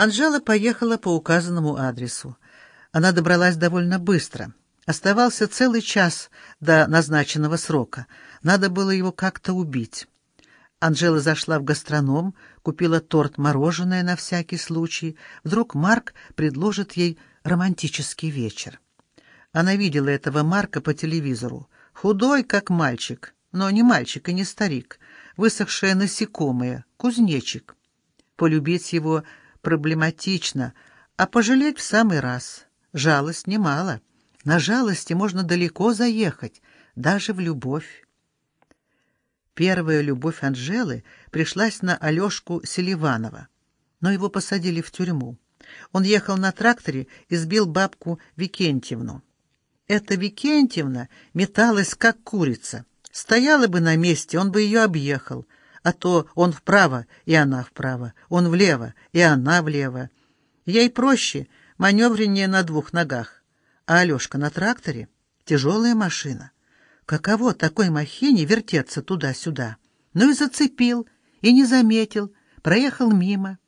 Анжела поехала по указанному адресу. Она добралась довольно быстро. Оставался целый час до назначенного срока. Надо было его как-то убить. Анжела зашла в гастроном, купила торт-мороженое на всякий случай. Вдруг Марк предложит ей романтический вечер. Она видела этого Марка по телевизору. Худой, как мальчик, но не мальчик и не старик. Высохшее насекомое, кузнечик. Полюбить его проблематично, а пожалеть в самый раз. Жалость немало. На жалости можно далеко заехать, даже в любовь. Первая любовь Анжелы пришлась на Алешку Селиванова, но его посадили в тюрьму. Он ехал на тракторе и сбил бабку Викентьевну. Эта Викентьевна металась, как курица. Стояла бы на месте, он бы ее объехал — а то он вправо, и она вправо, он влево, и она влево. Ей проще, маневреннее на двух ногах. А Алешка на тракторе — тяжелая машина. Каково такой махине вертеться туда-сюда? Ну и зацепил, и не заметил, проехал мимо.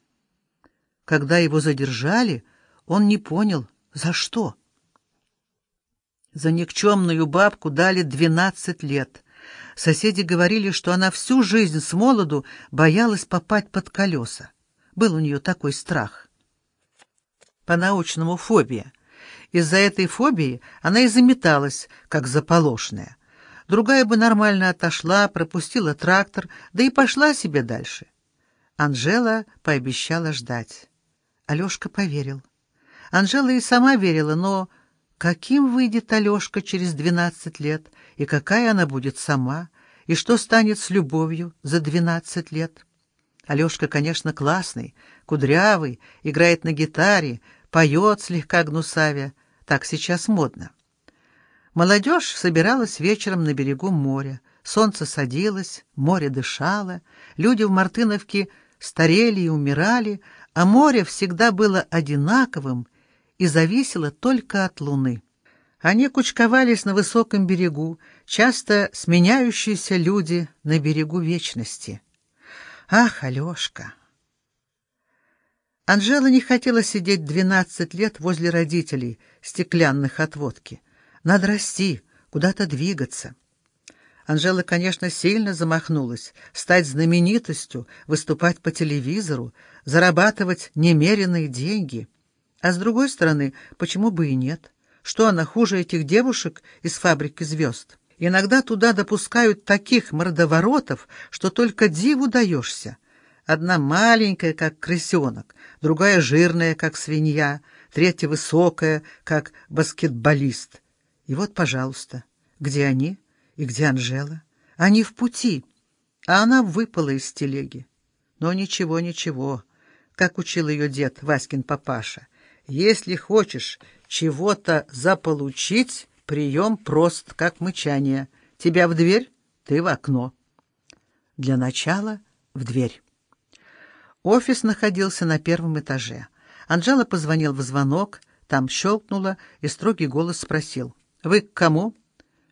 Когда его задержали, он не понял, за что. За никчемную бабку дали двенадцать лет — Соседи говорили, что она всю жизнь с молоду боялась попасть под колеса. Был у нее такой страх. По-научному фобия. Из-за этой фобии она и заметалась, как заполошная. Другая бы нормально отошла, пропустила трактор, да и пошла себе дальше. Анжела пообещала ждать. Алешка поверил. Анжела и сама верила, но каким выйдет Алешка через двенадцать лет — и какая она будет сама, и что станет с любовью за двенадцать лет. Алешка, конечно, классный, кудрявый, играет на гитаре, поет слегка гнусавя, так сейчас модно. Молодежь собиралась вечером на берегу моря, солнце садилось, море дышало, люди в Мартыновке старели и умирали, а море всегда было одинаковым и зависело только от луны. Они кучковались на высоком берегу, часто сменяющиеся люди на берегу вечности. Ах, Алешка! Анжела не хотела сидеть двенадцать лет возле родителей, стеклянных от водки. Надо расти, куда-то двигаться. Анжела, конечно, сильно замахнулась, стать знаменитостью, выступать по телевизору, зарабатывать немеренные деньги. А с другой стороны, почему бы и нет? Что она хуже этих девушек из фабрики звезд? Иногда туда допускают таких мордоворотов, что только диву даешься. Одна маленькая, как крысенок, другая жирная, как свинья, третья высокая, как баскетболист. И вот, пожалуйста, где они и где Анжела? Они в пути, а она выпала из телеги. Но ничего, ничего, как учил ее дед Васькин папаша. Если хочешь чего-то заполучить, прием прост, как мычание. Тебя в дверь, ты в окно. Для начала в дверь. Офис находился на первом этаже. Анжела позвонил в звонок, там щелкнуло, и строгий голос спросил. «Вы к кому?»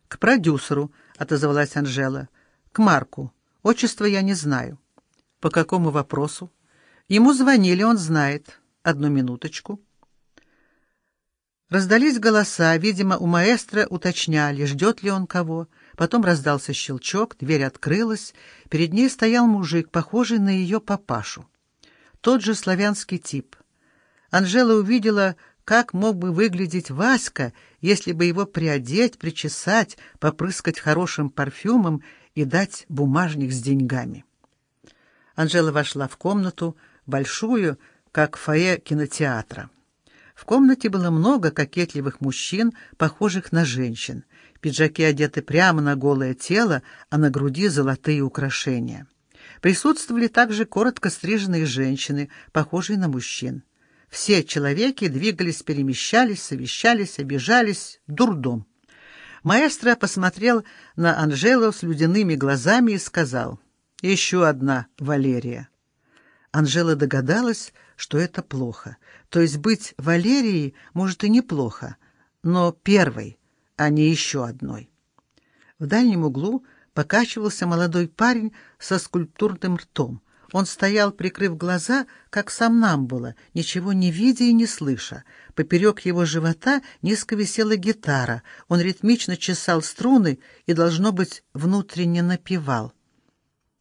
«К продюсеру», — отозвалась Анжела. «К Марку. Отчество я не знаю». «По какому вопросу?» «Ему звонили, он знает. Одну минуточку». Раздались голоса, видимо, у маэстро уточняли, ждет ли он кого. Потом раздался щелчок, дверь открылась. Перед ней стоял мужик, похожий на ее папашу. Тот же славянский тип. Анжела увидела, как мог бы выглядеть Васька, если бы его приодеть, причесать, попрыскать хорошим парфюмом и дать бумажник с деньгами. Анжела вошла в комнату, большую, как фойе кинотеатра. В комнате было много кокетливых мужчин, похожих на женщин. Пиджаки одеты прямо на голое тело, а на груди золотые украшения. Присутствовали также коротко стриженные женщины, похожие на мужчин. Все человеки двигались, перемещались, совещались, обижались. Дурдом. Маэстро посмотрел на Анжелу с ледяными глазами и сказал, «Еще одна Валерия». Анжела догадалась, что это плохо. То есть быть Валерией, может, и неплохо, но первой, а не еще одной. В дальнем углу покачивался молодой парень со скульптурным ртом. Он стоял, прикрыв глаза, как сам нам было, ничего не видя и не слыша. Поперек его живота низко висела гитара. Он ритмично чесал струны и, должно быть, внутренне напевал.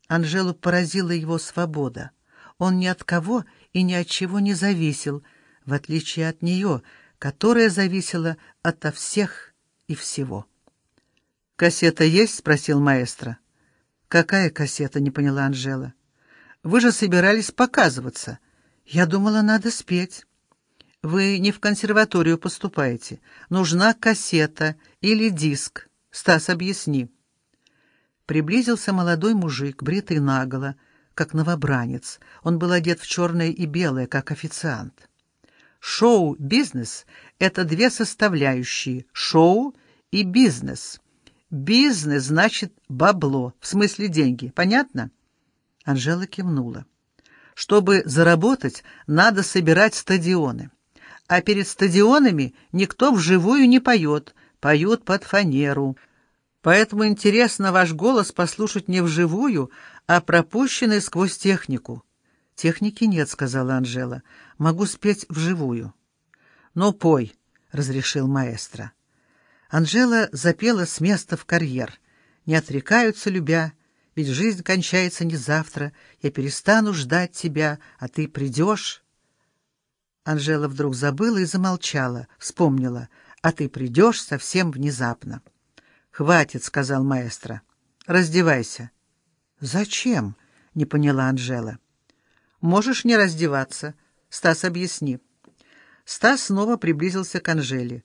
Анжелу поразила его свобода. Он ни от кого и ни от чего не зависел, в отличие от нее, которая зависела ото всех и всего. «Кассета есть?» — спросил маэстро. «Какая кассета?» — не поняла Анжела. Вы же собирались показываться. Я думала, надо спеть. Вы не в консерваторию поступаете. Нужна кассета или диск. Стас, объясни. Приблизился молодой мужик, бритый наголо, как новобранец. Он был одет в черное и белое, как официант. Шоу-бизнес — это две составляющие — шоу и бизнес. Бизнес значит бабло, в смысле деньги. Понятно? Анжела кивнула. Чтобы заработать, надо собирать стадионы. А перед стадионами никто вживую не поет, поют под фанеру. Поэтому интересно ваш голос послушать не вживую, а пропущенный сквозь технику. «Техники нет», — сказала Анжела. «Могу спеть вживую». «Ну, пой», — разрешил маэстро. Анжела запела с места в карьер. «Не отрекаются, любя, ведь жизнь кончается не завтра. Я перестану ждать тебя, а ты придешь. Анжела вдруг забыла и замолчала, вспомнила. А ты придешь совсем внезапно. «Хватит», — сказал маэстро. «Раздевайся». «Зачем?» — не поняла Анжела. «Можешь не раздеваться. Стас, объясни». Стас снова приблизился к Анжеле.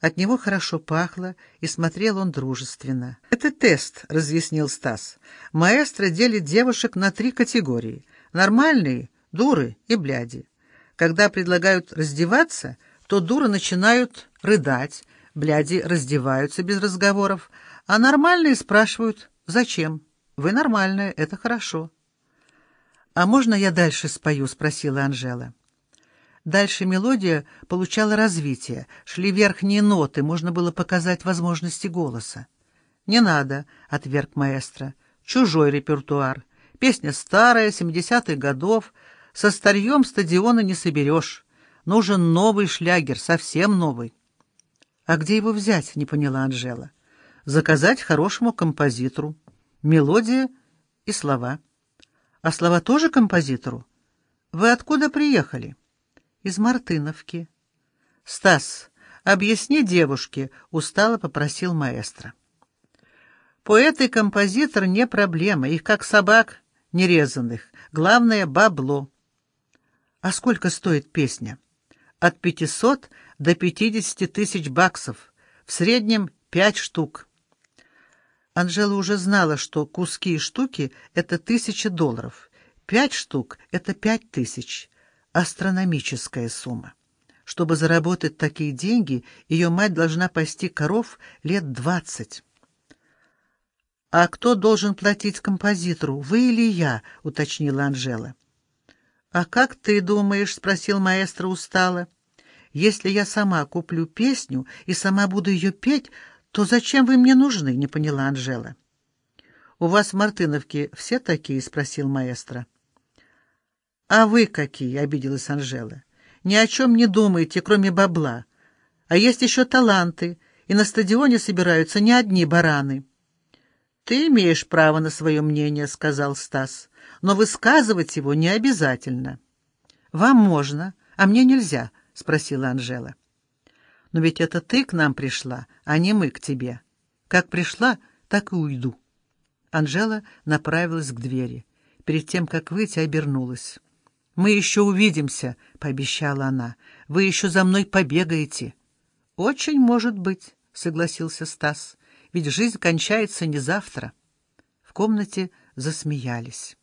От него хорошо пахло, и смотрел он дружественно. «Это тест», — разъяснил Стас. «Маэстро делит девушек на три категории. Нормальные, дуры и бляди. Когда предлагают раздеваться, то дуры начинают рыдать, бляди раздеваются без разговоров, а нормальные спрашивают «Зачем?» «Вы нормальная, это хорошо». «А можно я дальше спою?» — спросила Анжела. Дальше мелодия получала развитие, шли верхние ноты, можно было показать возможности голоса. «Не надо», — отверг маэстро, — «чужой репертуар. Песня старая, семидесятых годов, со старьем стадиона не соберешь. Нужен новый шлягер, совсем новый». «А где его взять?» — не поняла Анжела. «Заказать хорошему композитору. Мелодия и слова». «А слова тоже композитору? Вы откуда приехали?» из Мартыновки. — Стас, объясни девушке, — устало попросил маэстро. Поэт и композитор не проблема, их как собак нерезанных. Главное — бабло. А сколько стоит песня? От пятисот до пятидесяти тысяч баксов, в среднем пять штук. Анжела уже знала, что куски и штуки — это тысяча долларов. Пять штук — это пять тысяч астрономическая сумма. Чтобы заработать такие деньги, ее мать должна пасти коров лет двадцать. «А кто должен платить композитору, вы или я?» — уточнила Анжела. «А как ты думаешь?» — спросил маэстро устало. «Если я сама куплю песню и сама буду ее петь, то зачем вы мне нужны?» — не поняла Анжела. «У вас в Мартыновке все такие?» — спросил маэстро. «А вы какие?» — обиделась Анжела. «Ни о чем не думаете, кроме бабла. А есть еще таланты, и на стадионе собираются не одни бараны». «Ты имеешь право на свое мнение», — сказал Стас, «но высказывать его не обязательно». «Вам можно, а мне нельзя», — спросила Анжела. «Но ведь это ты к нам пришла, а не мы к тебе. Как пришла, так и уйду». Анжела направилась к двери. Перед тем, как выйти, обернулась. «Мы еще увидимся», — пообещала она. «Вы еще за мной побегаете». «Очень может быть», — согласился Стас. «Ведь жизнь кончается не завтра». В комнате засмеялись.